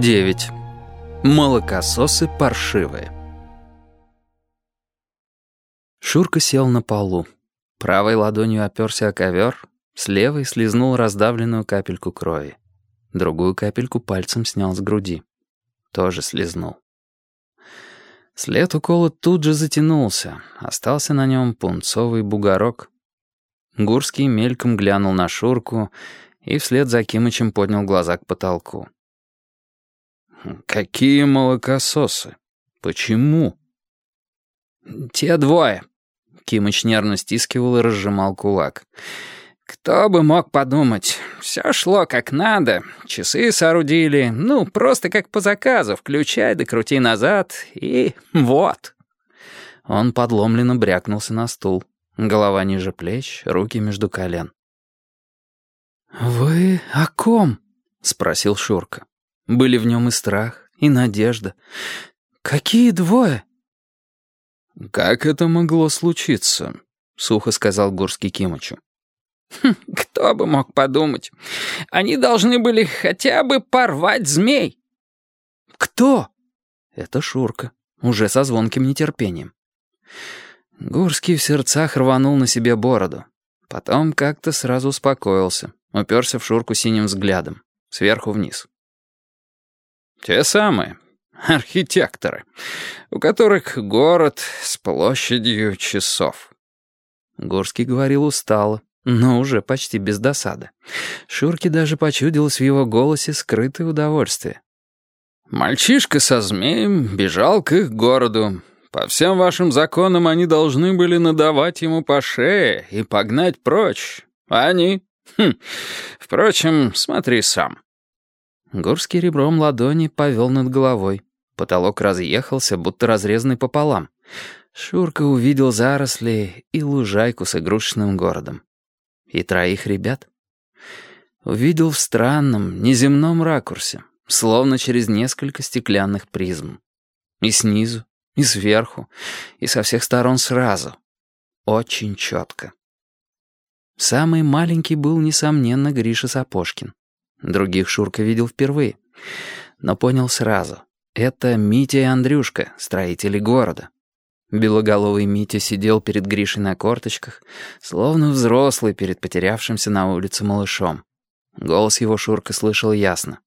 9. Молокососы паршивые. Шурка сел на полу. Правой ладонью оперся о ковер, с левой слезнул раздавленную капельку крови. Другую капельку пальцем снял с груди. Тоже слезнул. След укола тут же затянулся. Остался на нем пунцовый бугорок. Гурский мельком глянул на Шурку и вслед за Кимычем поднял глаза к потолку. «Какие молокососы? Почему?» «Те двое». Кимыч нервно стискивал и разжимал кулак. «Кто бы мог подумать, все шло как надо, часы соорудили, ну, просто как по заказу, включай да крути назад, и вот». Он подломленно брякнулся на стул, голова ниже плеч, руки между колен. «Вы о ком?» — спросил Шурка. Были в нем и страх, и надежда. «Какие двое?» «Как это могло случиться?» — сухо сказал Гурский Кимычу. Хм, «Кто бы мог подумать? Они должны были хотя бы порвать змей». «Кто?» «Это Шурка, уже со звонким нетерпением». Гурский в сердцах рванул на себе бороду. Потом как-то сразу успокоился, уперся в Шурку синим взглядом, сверху вниз. «Те самые, архитекторы, у которых город с площадью часов». Горский говорил устало, но уже почти без досады. Шурке даже почудилось в его голосе скрытое удовольствие. «Мальчишка со змеем бежал к их городу. По всем вашим законам они должны были надавать ему по шее и погнать прочь. А они? Хм. Впрочем, смотри сам». Горский ребром ладони повел над головой. Потолок разъехался, будто разрезанный пополам. Шурка увидел заросли и лужайку с игрушечным городом. И троих ребят. Увидел в странном, неземном ракурсе, словно через несколько стеклянных призм. И снизу, и сверху, и со всех сторон сразу. Очень четко. Самый маленький был, несомненно, Гриша Сапожкин. Других Шурка видел впервые. Но понял сразу. Это Митя и Андрюшка, строители города. Белоголовый Митя сидел перед Гришей на корточках, словно взрослый перед потерявшимся на улице малышом. Голос его Шурка слышал ясно.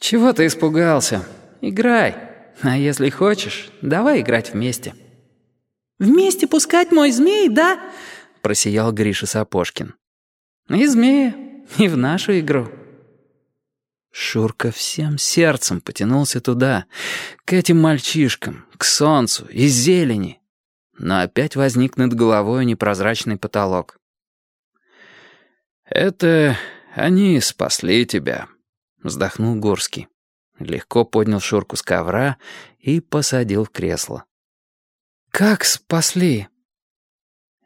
«Чего ты испугался? Играй. А если хочешь, давай играть вместе». «Вместе пускать мой змей, да?» — просиял Гриша Сапожкин. «И змея, и в нашу игру». Шурка всем сердцем потянулся туда, к этим мальчишкам, к солнцу и зелени. Но опять возник над головой непрозрачный потолок. «Это они спасли тебя», — вздохнул Горский. Легко поднял Шурку с ковра и посадил в кресло. «Как спасли?»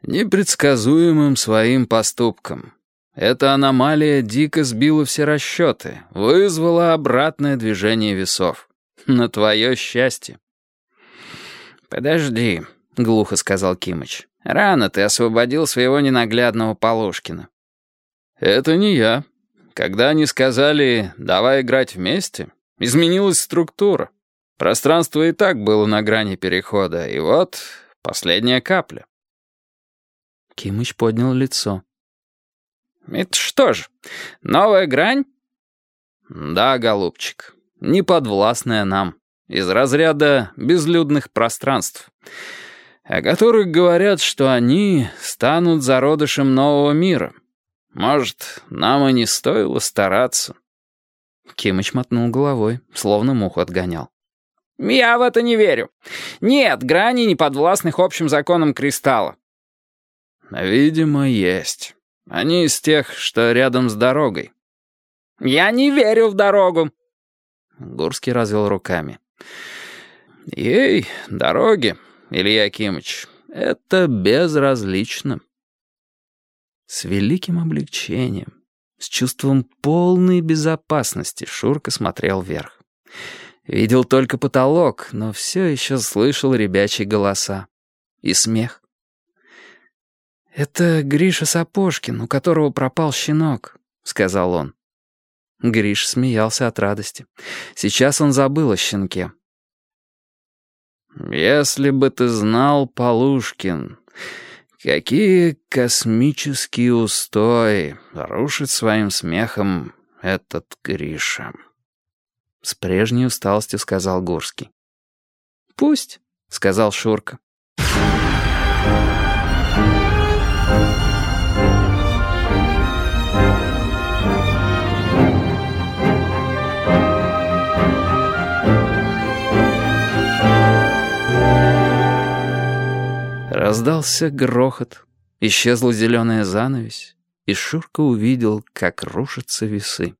«Непредсказуемым своим поступком. Эта аномалия дико сбила все расчеты, вызвала обратное движение весов. На твое счастье. «Подожди», — глухо сказал Кимыч. «Рано ты освободил своего ненаглядного Полушкина». «Это не я. Когда они сказали «давай играть вместе», изменилась структура. Пространство и так было на грани перехода, и вот последняя капля». Кимыч поднял лицо. «Это что ж, новая грань?» «Да, голубчик, неподвластная нам, из разряда безлюдных пространств, о которых говорят, что они станут зародышем нового мира. Может, нам и не стоило стараться?» Кимыч мотнул головой, словно муху отгонял. «Я в это не верю. Нет грани неподвластных общим законам кристалла». «Видимо, есть». Они из тех, что рядом с дорогой». «Я не верю в дорогу». Гурский развел руками. «Ей, дороги, Илья Акимыч, это безразлично». С великим облегчением, с чувством полной безопасности Шурка смотрел вверх. Видел только потолок, но все еще слышал ребячьи голоса. И смех. «Это Гриша Сапожкин, у которого пропал щенок», — сказал он. Гриш смеялся от радости. Сейчас он забыл о щенке. «Если бы ты знал, Полушкин, какие космические устои рушит своим смехом этот Гриша!» С прежней усталостью сказал Гурский. «Пусть», — сказал Шурка. Раздался грохот, исчезла зеленая занавесь, и Шурка увидел, как рушатся весы.